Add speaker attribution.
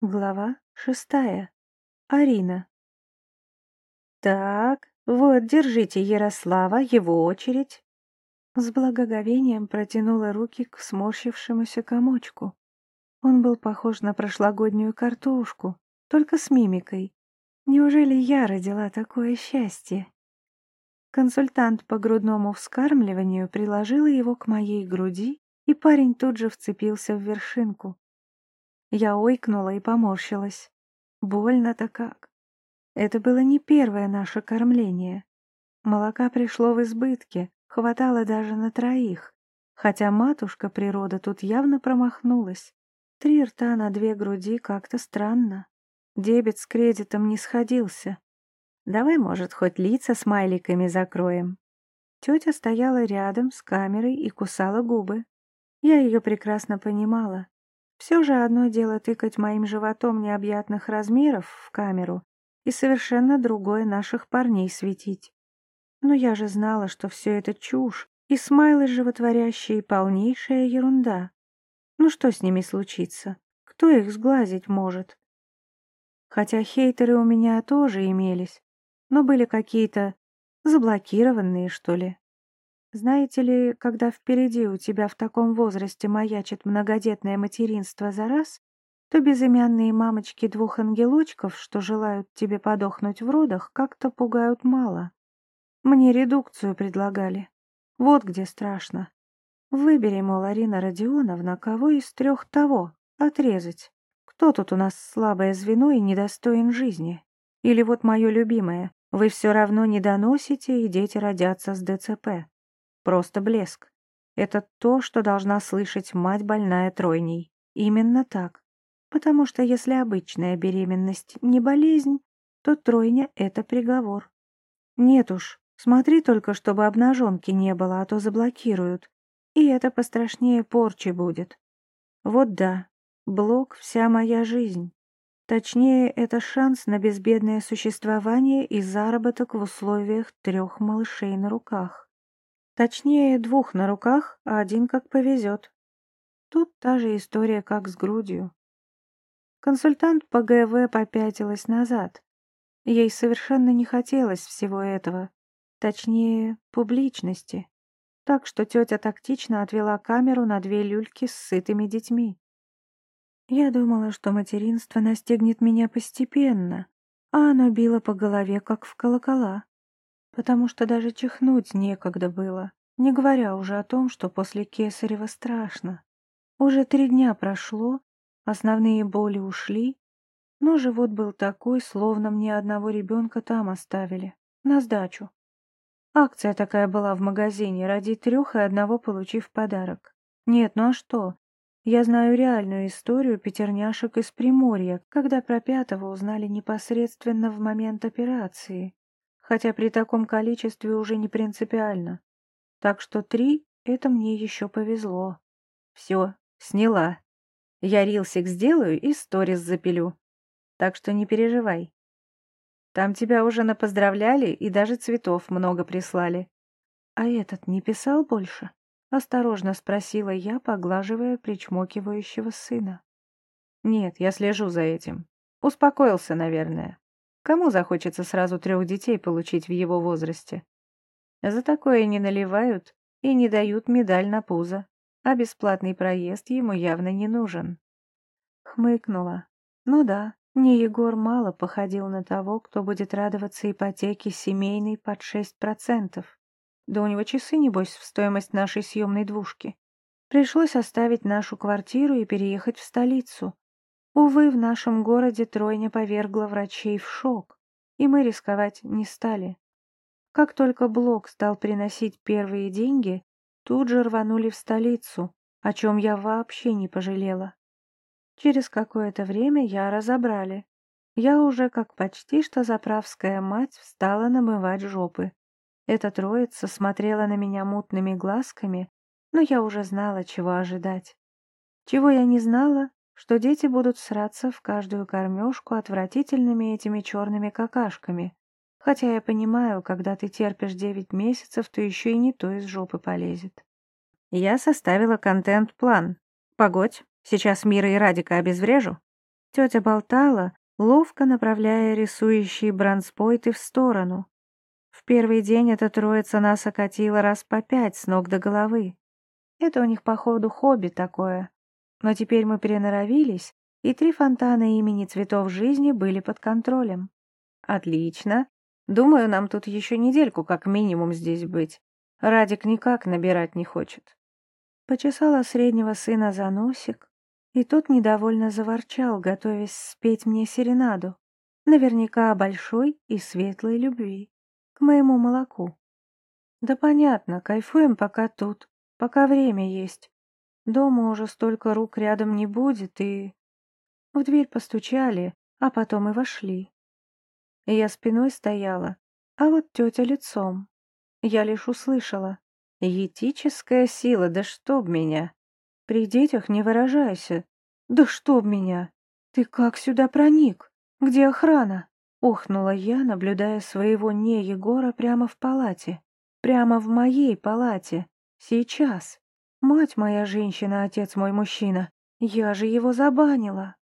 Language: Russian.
Speaker 1: Глава шестая. Арина. «Так, вот, держите Ярослава, его очередь». С благоговением протянула руки к сморщившемуся комочку. Он был похож на прошлогоднюю картошку, только с мимикой. Неужели я родила такое счастье? Консультант по грудному вскармливанию приложила его к моей груди, и парень тут же вцепился в вершинку. Я ойкнула и поморщилась. Больно-то как. Это было не первое наше кормление. Молока пришло в избытке, хватало даже на троих, хотя матушка природа тут явно промахнулась. Три рта на две груди как-то странно. Дебет с кредитом не сходился. Давай, может, хоть лица смайликами закроем. Тетя стояла рядом с камерой и кусала губы. Я ее прекрасно понимала. Все же одно дело тыкать моим животом необъятных размеров в камеру и совершенно другое наших парней светить. Но я же знала, что все это чушь, и смайлы животворящие полнейшая ерунда. Ну что с ними случится? Кто их сглазить может? Хотя хейтеры у меня тоже имелись, но были какие-то заблокированные, что ли. Знаете ли, когда впереди у тебя в таком возрасте маячит многодетное материнство за раз, то безымянные мамочки двух ангелочков, что желают тебе подохнуть в родах, как-то пугают мало. Мне редукцию предлагали. Вот где страшно. Выбери, мол, Арина Родионовна, кого из трех того отрезать. Кто тут у нас слабое звено и недостоин жизни? Или вот мое любимое, вы все равно не доносите, и дети родятся с ДЦП. Просто блеск. Это то, что должна слышать мать больная тройней. Именно так. Потому что если обычная беременность не болезнь, то тройня — это приговор. Нет уж, смотри только, чтобы обнаженки не было, а то заблокируют. И это пострашнее порчи будет. Вот да, блок — вся моя жизнь. Точнее, это шанс на безбедное существование и заработок в условиях трех малышей на руках. Точнее, двух на руках, а один как повезет. Тут та же история, как с грудью. Консультант по ГВ попятилась назад. Ей совершенно не хотелось всего этого. Точнее, публичности. Так что тетя тактично отвела камеру на две люльки с сытыми детьми. Я думала, что материнство настигнет меня постепенно, а оно било по голове, как в колокола потому что даже чихнуть некогда было, не говоря уже о том, что после кесарева страшно. Уже три дня прошло, основные боли ушли, но живот был такой, словно мне одного ребенка там оставили, на сдачу. Акция такая была в магазине, ради трех и одного получив подарок. Нет, ну а что? Я знаю реальную историю пятерняшек из Приморья, когда про пятого узнали непосредственно в момент операции хотя при таком количестве уже не принципиально. Так что три — это мне еще повезло. Все, сняла. Я рилсик сделаю и сторис запилю. Так что не переживай. Там тебя уже напоздравляли и даже цветов много прислали. А этот не писал больше? Осторожно спросила я, поглаживая причмокивающего сына. Нет, я слежу за этим. Успокоился, наверное. Кому захочется сразу трех детей получить в его возрасте? За такое не наливают и не дают медаль на пузо, а бесплатный проезд ему явно не нужен. Хмыкнула. Ну да, не Егор мало походил на того, кто будет радоваться ипотеке семейной под 6%. Да у него часы, небось, в стоимость нашей съемной двушки. Пришлось оставить нашу квартиру и переехать в столицу, Увы, в нашем городе тройня повергла врачей в шок, и мы рисковать не стали. Как только Блок стал приносить первые деньги, тут же рванули в столицу, о чем я вообще не пожалела. Через какое-то время я разобрали. Я уже, как почти что заправская мать, встала намывать жопы. Эта троица смотрела на меня мутными глазками, но я уже знала, чего ожидать. Чего я не знала, что дети будут сраться в каждую кормежку отвратительными этими черными какашками. Хотя я понимаю, когда ты терпишь девять месяцев, то еще и не то из жопы полезет. Я составила контент-план. Погодь, сейчас Мира и Радика обезврежу. Тетя болтала, ловко направляя рисующие бронспойты в сторону. В первый день эта троица нас окатила раз по пять с ног до головы. Это у них, походу, хобби такое. Но теперь мы переноровились, и три фонтана имени цветов жизни были под контролем. Отлично. Думаю, нам тут еще недельку как минимум здесь быть. Радик никак набирать не хочет. Почесала среднего сына за носик, и тот недовольно заворчал, готовясь спеть мне серенаду. Наверняка о большой и светлой любви. К моему молоку. Да понятно, кайфуем пока тут, пока время есть. Дома уже столько рук рядом не будет, и... В дверь постучали, а потом и вошли. Я спиной стояла, а вот тетя лицом. Я лишь услышала. Етическая сила, да чтоб меня. При детях не выражайся. Да чтоб меня. Ты как сюда проник? Где охрана? Охнула я, наблюдая своего не Егора прямо в палате. Прямо в моей палате. Сейчас. Мать моя женщина, отец мой мужчина. Я же его забанила.